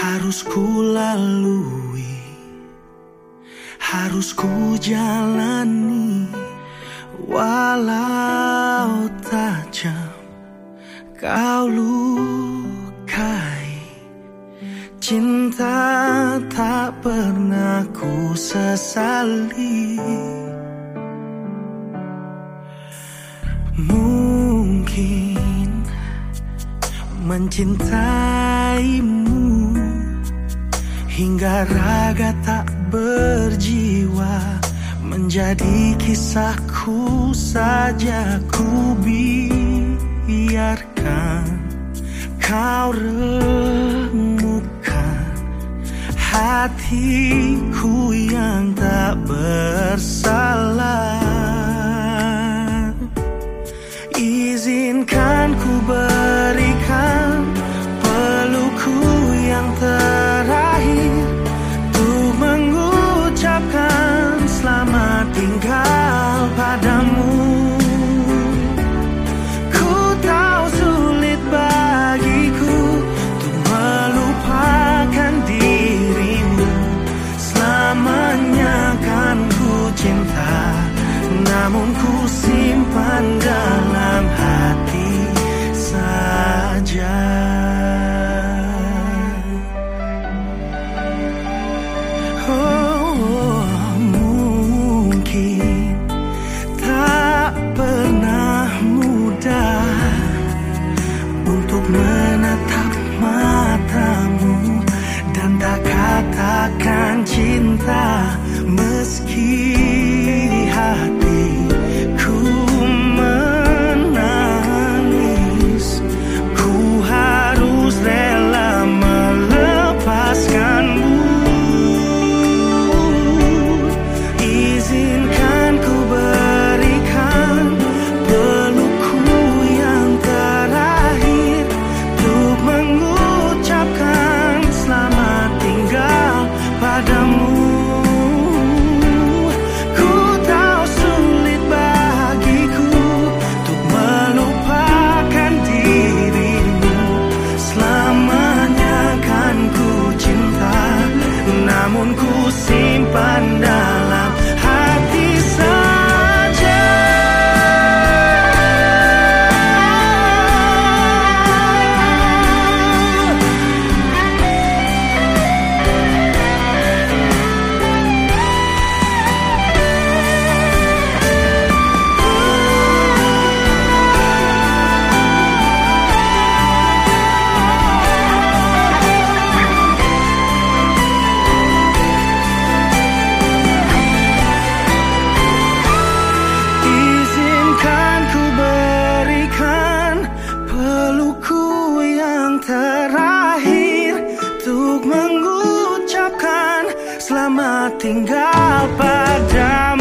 harus ku lalui, harus ku jalani, walau tajam kau lukai. Cinta tak pernah ku sesali. mencintaimu hingga raga tak berjiwa menjadi kisahku saja ku biarkan. Kau remukkan hatiku yang tak bersalah. Izinkan ku berikan namun keep see tinggal padamu.